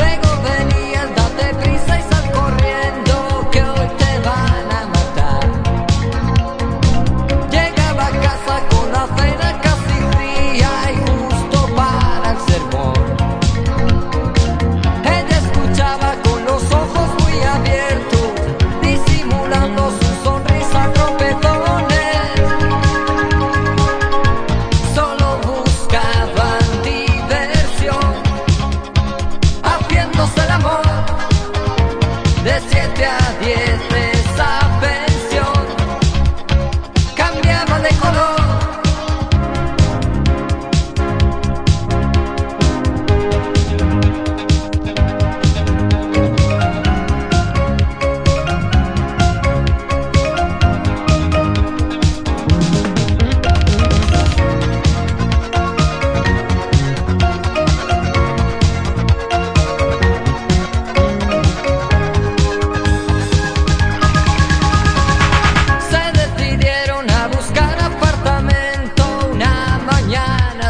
Luego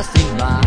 passing by.